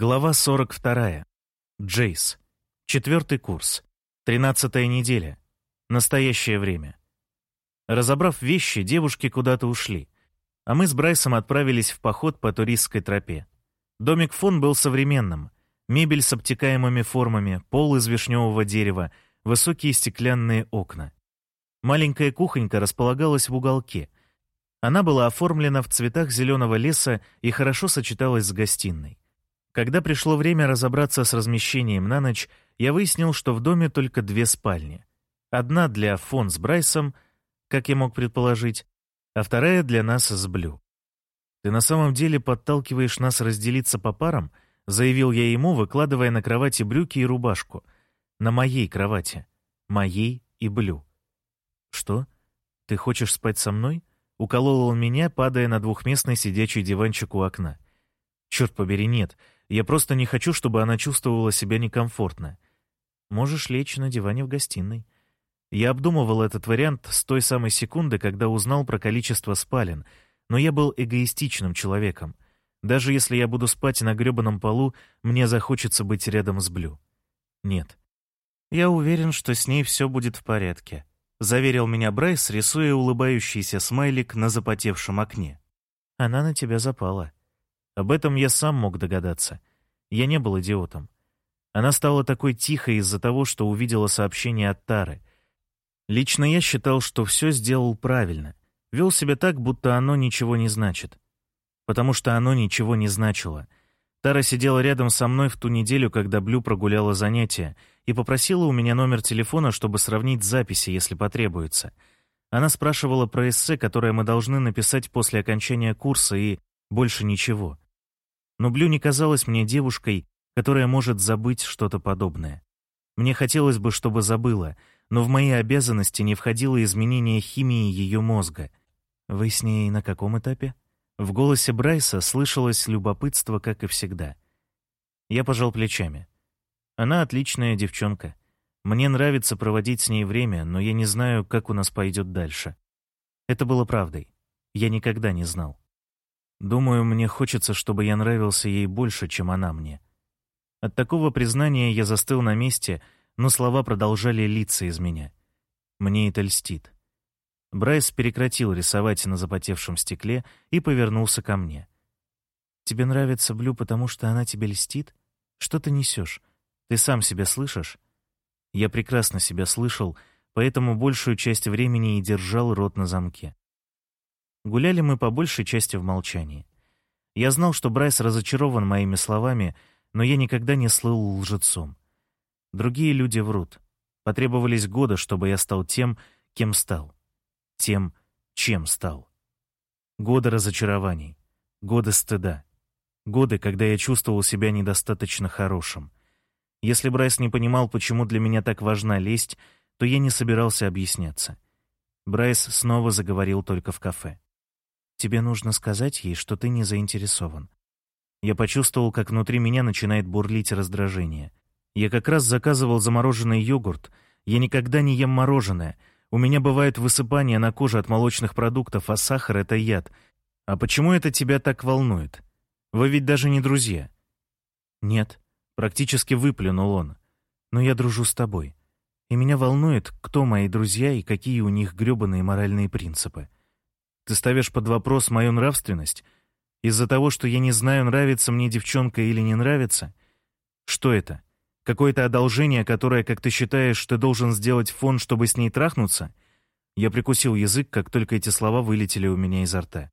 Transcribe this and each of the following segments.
Глава 42. Джейс. Четвертый курс. Тринадцатая неделя. Настоящее время. Разобрав вещи, девушки куда-то ушли, а мы с Брайсом отправились в поход по туристской тропе. Домик фон был современным. Мебель с обтекаемыми формами, пол из вишневого дерева, высокие стеклянные окна. Маленькая кухонька располагалась в уголке. Она была оформлена в цветах зеленого леса и хорошо сочеталась с гостиной. Когда пришло время разобраться с размещением на ночь, я выяснил, что в доме только две спальни. Одна для Фон с Брайсом, как я мог предположить, а вторая для нас с Блю. «Ты на самом деле подталкиваешь нас разделиться по парам?» — заявил я ему, выкладывая на кровати брюки и рубашку. «На моей кровати. Моей и Блю». «Что? Ты хочешь спать со мной?» — уколол он меня, падая на двухместный сидячий диванчик у окна. «Черт побери, нет. Я просто не хочу, чтобы она чувствовала себя некомфортно. Можешь лечь на диване в гостиной. Я обдумывал этот вариант с той самой секунды, когда узнал про количество спален, но я был эгоистичным человеком. Даже если я буду спать на грёбаном полу, мне захочется быть рядом с Блю. Нет. Я уверен, что с ней все будет в порядке, заверил меня Брайс, рисуя улыбающийся смайлик на запотевшем окне. Она на тебя запала. Об этом я сам мог догадаться. Я не был идиотом. Она стала такой тихой из-за того, что увидела сообщение от Тары. Лично я считал, что все сделал правильно. Вел себя так, будто оно ничего не значит. Потому что оно ничего не значило. Тара сидела рядом со мной в ту неделю, когда Блю прогуляла занятия, и попросила у меня номер телефона, чтобы сравнить записи, если потребуется. Она спрашивала про эссе, которое мы должны написать после окончания курса, и больше ничего но Блю не казалась мне девушкой, которая может забыть что-то подобное. Мне хотелось бы, чтобы забыла, но в мои обязанности не входило изменение химии ее мозга. «Вы с ней на каком этапе?» В голосе Брайса слышалось любопытство, как и всегда. Я пожал плечами. Она отличная девчонка. Мне нравится проводить с ней время, но я не знаю, как у нас пойдет дальше. Это было правдой. Я никогда не знал. Думаю, мне хочется, чтобы я нравился ей больше, чем она мне. От такого признания я застыл на месте, но слова продолжали литься из меня. Мне это льстит. Брайс прекратил рисовать на запотевшем стекле и повернулся ко мне. «Тебе нравится Блю, потому что она тебе льстит? Что ты несешь? Ты сам себя слышишь?» Я прекрасно себя слышал, поэтому большую часть времени и держал рот на замке. Гуляли мы по большей части в молчании. Я знал, что Брайс разочарован моими словами, но я никогда не слыл лжецом. Другие люди врут. Потребовались годы, чтобы я стал тем, кем стал. Тем, чем стал. Годы разочарований. Годы стыда. Годы, когда я чувствовал себя недостаточно хорошим. Если Брайс не понимал, почему для меня так важна лесть, то я не собирался объясняться. Брайс снова заговорил только в кафе. Тебе нужно сказать ей, что ты не заинтересован. Я почувствовал, как внутри меня начинает бурлить раздражение. Я как раз заказывал замороженный йогурт. Я никогда не ем мороженое. У меня бывают высыпания на коже от молочных продуктов, а сахар — это яд. А почему это тебя так волнует? Вы ведь даже не друзья. Нет, практически выплюнул он. Но я дружу с тобой. И меня волнует, кто мои друзья и какие у них грёбаные моральные принципы. Ты ставишь под вопрос мою нравственность? Из-за того, что я не знаю, нравится мне девчонка или не нравится? Что это? Какое-то одолжение, которое, как ты считаешь, ты должен сделать фон, чтобы с ней трахнуться? Я прикусил язык, как только эти слова вылетели у меня изо рта.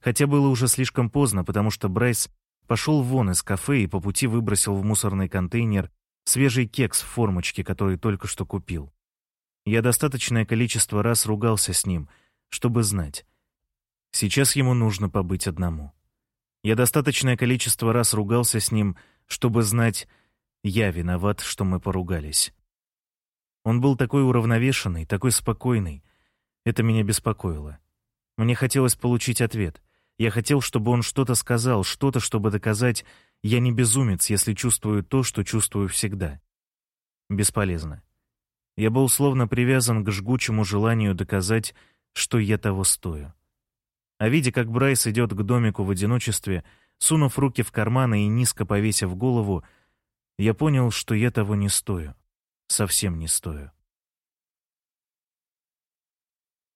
Хотя было уже слишком поздно, потому что Брайс пошел вон из кафе и по пути выбросил в мусорный контейнер свежий кекс в формочке, который только что купил. Я достаточное количество раз ругался с ним, чтобы знать. Сейчас ему нужно побыть одному. Я достаточное количество раз ругался с ним, чтобы знать, я виноват, что мы поругались. Он был такой уравновешенный, такой спокойный. Это меня беспокоило. Мне хотелось получить ответ. Я хотел, чтобы он что-то сказал, что-то, чтобы доказать, я не безумец, если чувствую то, что чувствую всегда. Бесполезно. Я был словно привязан к жгучему желанию доказать, что я того стою. А видя, как Брайс идет к домику в одиночестве, сунув руки в карманы и низко повесив голову, я понял, что я того не стою. Совсем не стою.